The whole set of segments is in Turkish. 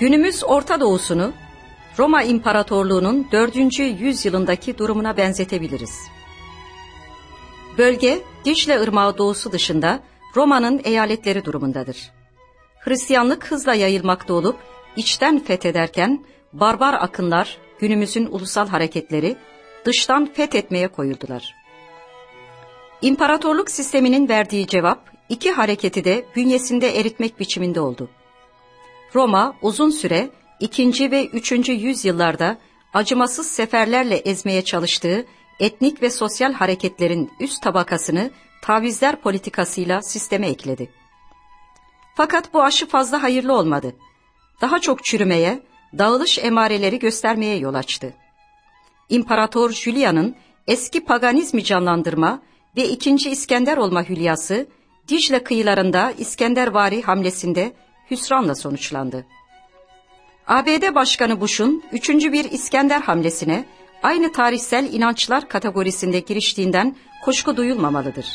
Günümüz Orta Doğu'sunu Roma İmparatorluğu'nun 4. yüzyılındaki durumuna benzetebiliriz. Bölge Dicle Irmağı doğusu dışında Roma'nın eyaletleri durumundadır. Hristiyanlık hızla yayılmakta olup içten fethederken barbar akınlar günümüzün ulusal hareketleri dıştan fethetmeye koyuldular. İmparatorluk sisteminin verdiği cevap iki hareketi de bünyesinde eritmek biçiminde oldu. Roma uzun süre ikinci ve üçüncü yüzyıllarda acımasız seferlerle ezmeye çalıştığı etnik ve sosyal hareketlerin üst tabakasını tavizler politikasıyla sisteme ekledi. Fakat bu aşı fazla hayırlı olmadı. Daha çok çürümeye, dağılış emareleri göstermeye yol açtı. İmparator Julian'ın eski paganizmi canlandırma ve ikinci İskender olma hülyası Dicle kıyılarında İskendervari hamlesinde hüsranla sonuçlandı. ABD Başkanı Bush'un üçüncü bir İskender hamlesine aynı tarihsel inançlar kategorisinde giriştiğinden kuşku duyulmamalıdır.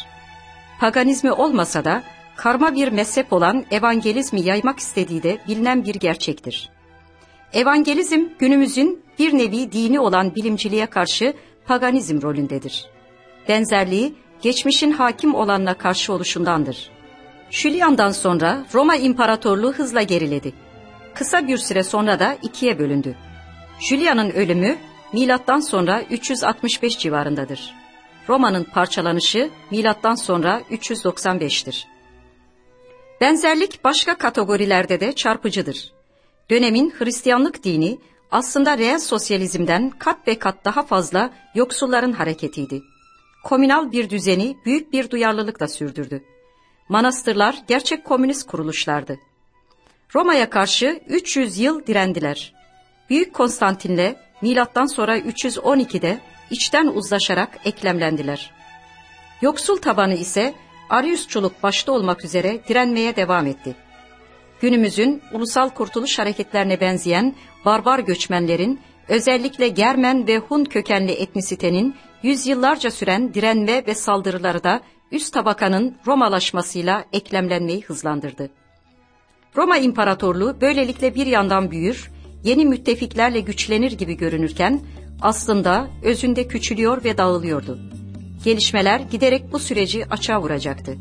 Paganizmi olmasa da karma bir mezhep olan evangelizmi yaymak istediği de bilinen bir gerçektir. Evangelizm günümüzün bir nevi dini olan bilimciliğe karşı paganizm rolündedir. Benzerliği geçmişin hakim olanına karşı oluşundandır. Julian'dan sonra Roma İmparatorluğu hızla geriledi. Kısa bir süre sonra da ikiye bölündü. Julian'ın ölümü milattan sonra 365 civarındadır. Roma'nın parçalanışı milattan sonra 395'tir. Benzerlik başka kategorilerde de çarpıcıdır. Dönemin Hristiyanlık dini aslında reel sosyalizmden kat ve kat daha fazla yoksulların hareketiydi. Komünal bir düzeni büyük bir duyarlılıkla sürdürdü. Manastırlar gerçek komünist kuruluşlardı. Roma'ya karşı 300 yıl direndiler. Büyük Konstantin'le milattan sonra 312'de içten uzlaşarak eklemlendiler. Yoksul tabanı ise Ariusçuluk başta olmak üzere direnmeye devam etti. Günümüzün ulusal kurtuluş hareketlerine benzeyen barbar göçmenlerin özellikle Germen ve Hun kökenli etnisitenin yüzyıllarca süren direnme ve saldırıları da üst tabakanın Romalaşmasıyla eklemlenmeyi hızlandırdı. Roma İmparatorluğu böylelikle bir yandan büyür, yeni müttefiklerle güçlenir gibi görünürken aslında özünde küçülüyor ve dağılıyordu. Gelişmeler giderek bu süreci açığa vuracaktı.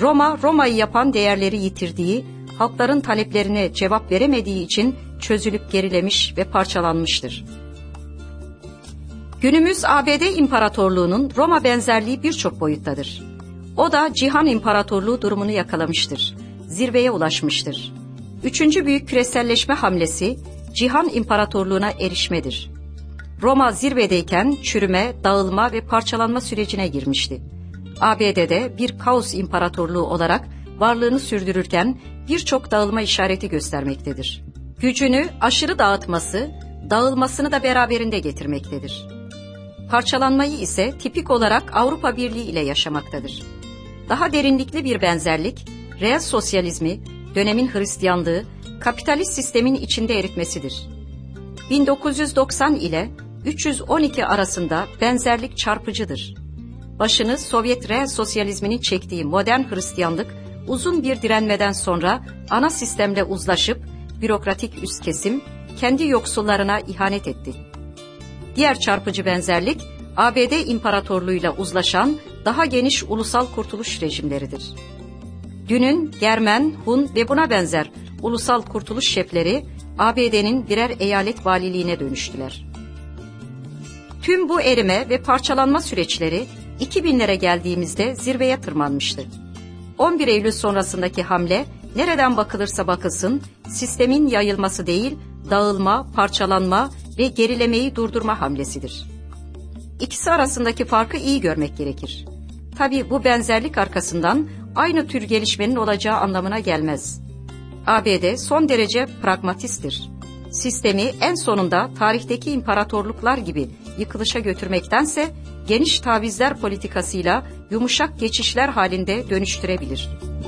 Roma, Roma'yı yapan değerleri yitirdiği, halkların taleplerine cevap veremediği için çözülüp gerilemiş ve parçalanmıştır. Günümüz ABD İmparatorluğu'nun Roma benzerliği birçok boyuttadır. O da Cihan İmparatorluğu durumunu yakalamıştır. Zirveye ulaşmıştır. Üçüncü büyük küreselleşme hamlesi Cihan İmparatorluğu'na erişmedir. Roma zirvedeyken çürüme, dağılma ve parçalanma sürecine girmişti. ABD'de bir kaos imparatorluğu olarak varlığını sürdürürken birçok dağılma işareti göstermektedir. Gücünü aşırı dağıtması, dağılmasını da beraberinde getirmektedir. Parçalanmayı ise tipik olarak Avrupa Birliği ile yaşamaktadır. Daha derinlikli bir benzerlik, reel sosyalizmi, dönemin Hristiyanlığı, kapitalist sistemin içinde eritmesidir. 1990 ile 312 arasında benzerlik çarpıcıdır. Başını Sovyet reel sosyalizminin çektiği modern Hristiyanlık, uzun bir direnmeden sonra ana sistemle uzlaşıp bürokratik üst kesim kendi yoksullarına ihanet etti. Diğer çarpıcı benzerlik ABD İmparatorluğu'yla uzlaşan daha geniş ulusal kurtuluş rejimleridir. Dünün Germen, Hun ve buna benzer ulusal kurtuluş şefleri ABD'nin birer eyalet valiliğine dönüştüler. Tüm bu erime ve parçalanma süreçleri 2000'lere geldiğimizde zirveye tırmanmıştı. 11 Eylül sonrasındaki hamle nereden bakılırsa bakılsın sistemin yayılması değil, dağılma, parçalanma ve gerilemeyi durdurma hamlesidir. İkisi arasındaki farkı iyi görmek gerekir. Tabi bu benzerlik arkasından aynı tür gelişmenin olacağı anlamına gelmez. ABD son derece pragmatisttir. Sistemi en sonunda tarihteki imparatorluklar gibi yıkılışa götürmektense geniş tavizler politikasıyla yumuşak geçişler halinde dönüştürebilir.''